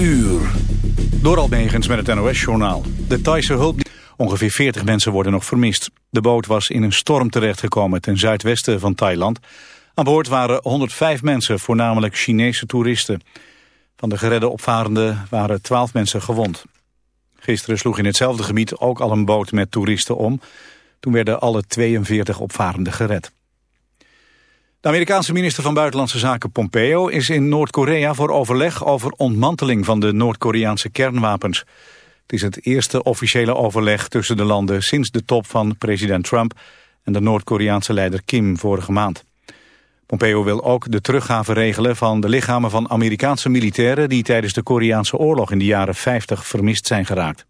uur. Door Almegens met het NOS-journaal. De Thaise hulp... Ongeveer 40 mensen worden nog vermist. De boot was in een storm terechtgekomen ten zuidwesten van Thailand. Aan boord waren 105 mensen, voornamelijk Chinese toeristen. Van de geredde opvarenden waren 12 mensen gewond. Gisteren sloeg in hetzelfde gebied ook al een boot met toeristen om. Toen werden alle 42 opvarenden gered. De Amerikaanse minister van Buitenlandse Zaken Pompeo is in Noord-Korea voor overleg over ontmanteling van de Noord-Koreaanse kernwapens. Het is het eerste officiële overleg tussen de landen sinds de top van president Trump en de Noord-Koreaanse leider Kim vorige maand. Pompeo wil ook de teruggave regelen van de lichamen van Amerikaanse militairen die tijdens de Koreaanse oorlog in de jaren 50 vermist zijn geraakt.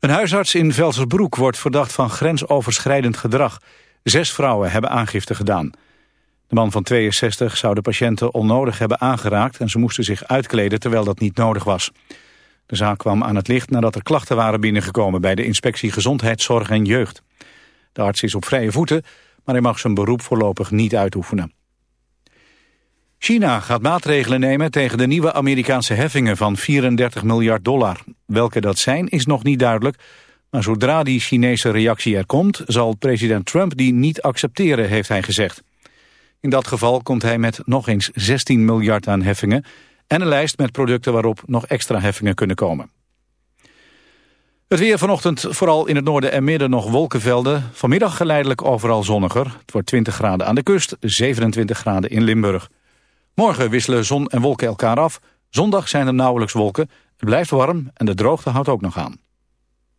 Een huisarts in Velsersbroek wordt verdacht van grensoverschrijdend gedrag. Zes vrouwen hebben aangifte gedaan. De man van 62 zou de patiënten onnodig hebben aangeraakt... en ze moesten zich uitkleden terwijl dat niet nodig was. De zaak kwam aan het licht nadat er klachten waren binnengekomen... bij de inspectie Gezondheidszorg en Jeugd. De arts is op vrije voeten, maar hij mag zijn beroep voorlopig niet uitoefenen. China gaat maatregelen nemen tegen de nieuwe Amerikaanse heffingen van 34 miljard dollar. Welke dat zijn is nog niet duidelijk... Maar zodra die Chinese reactie er komt, zal president Trump die niet accepteren, heeft hij gezegd. In dat geval komt hij met nog eens 16 miljard aan heffingen... en een lijst met producten waarop nog extra heffingen kunnen komen. Het weer vanochtend vooral in het noorden en midden nog wolkenvelden. Vanmiddag geleidelijk overal zonniger. Het wordt 20 graden aan de kust, 27 graden in Limburg. Morgen wisselen zon en wolken elkaar af. Zondag zijn er nauwelijks wolken. Het blijft warm en de droogte houdt ook nog aan.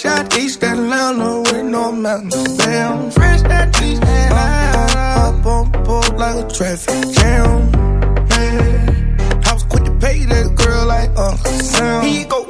fresh each East Atlanta with no mountains. Up on the pole like a traffic jam. Yeah. I was quick to pay that girl like Uncle Sam. He go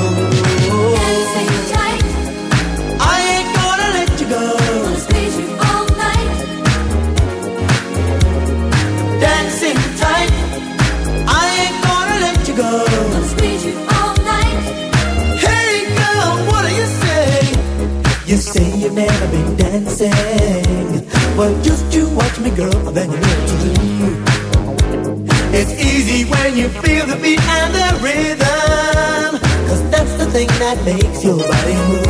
makes your body move.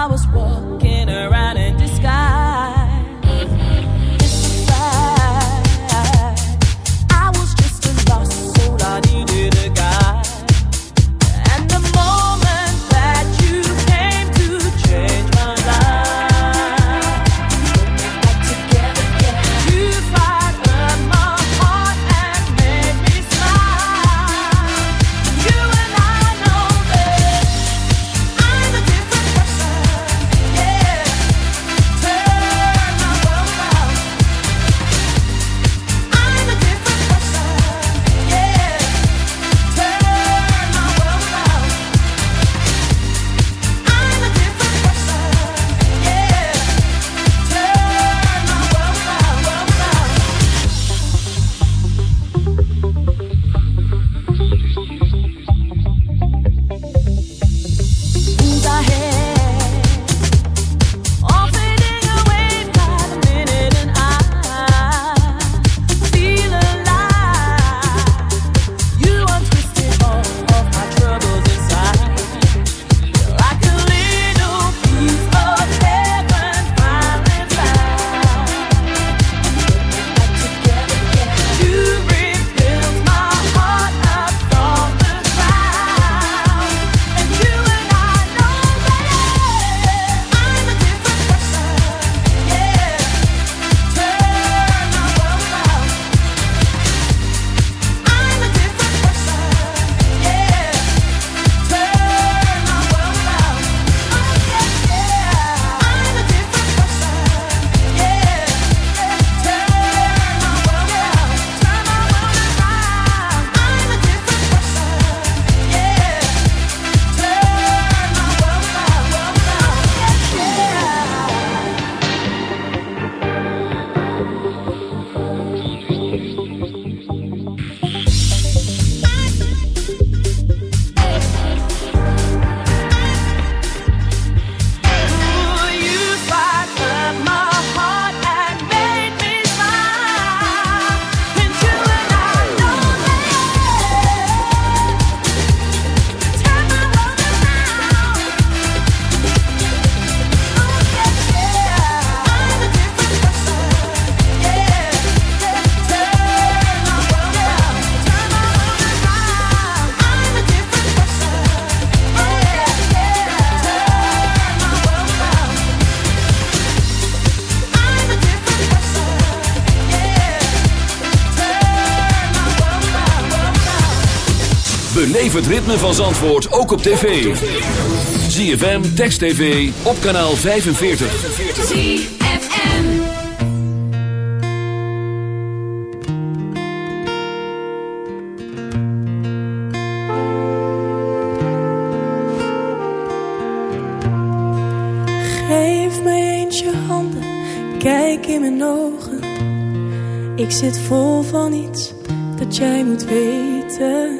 I was born. Het ritme van Zandvoort ook op tv. ZFM, Text TV, op kanaal 45. ZFM. Geef mij eens je handen, kijk in mijn ogen. Ik zit vol van iets dat jij moet weten.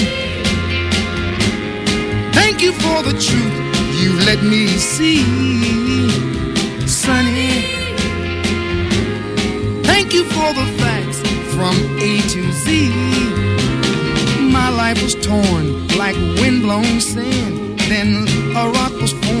thank you for the truth you let me see. Sonny. thank you for the facts from A to Z. My life was torn like windblown sand. Then a rock was formed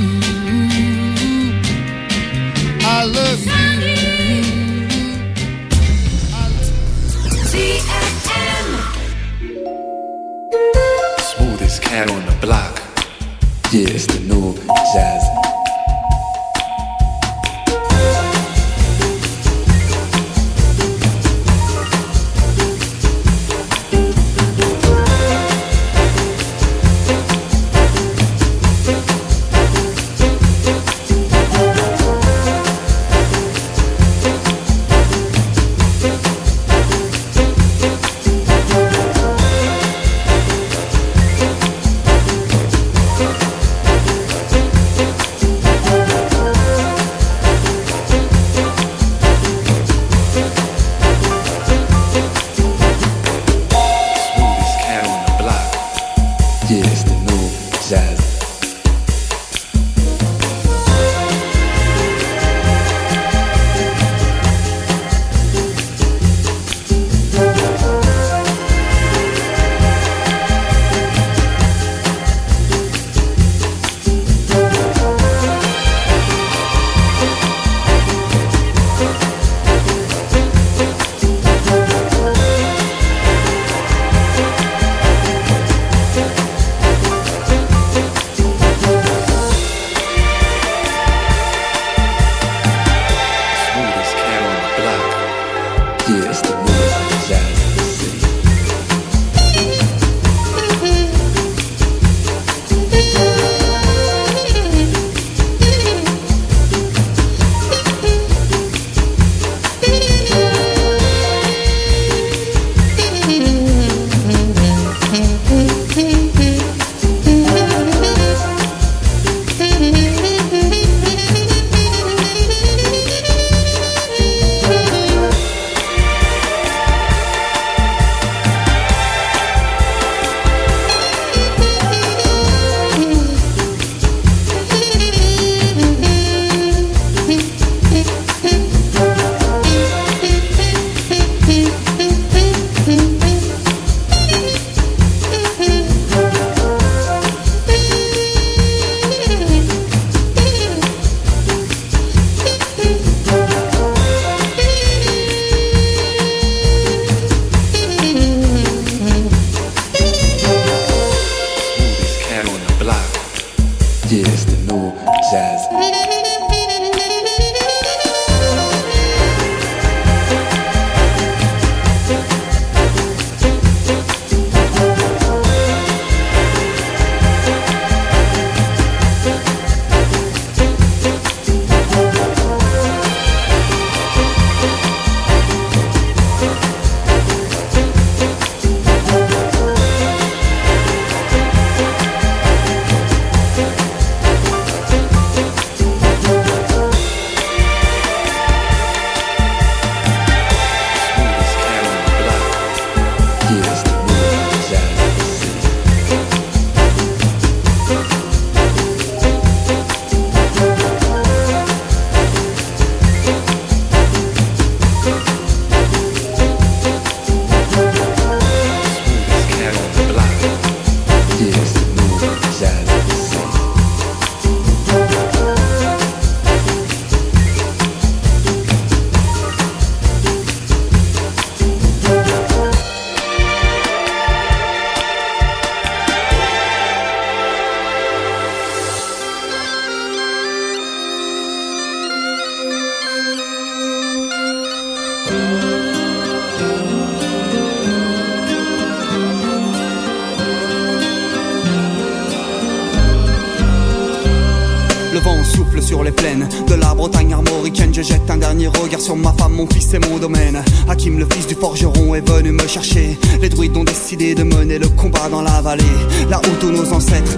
Les druides ont décidé de mener le combat dans la vallée. Là où tous nos ancêtres,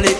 call it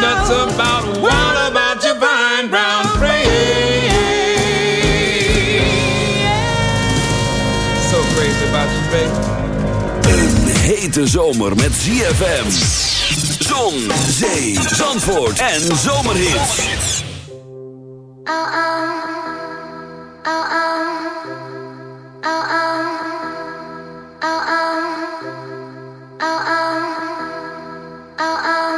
nuts about what about your vine brown praying? So crazy about you, baby. Een hete zomer met ZFM. Zon, zee, zandvoort en zomerhit. Oh, oh. Oh, oh. Oh, oh. Oh, oh. Oh, oh. Oh, oh.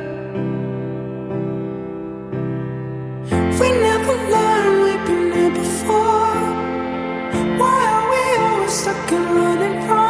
running from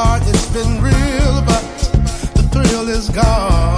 heart, it's been real, but the thrill is gone.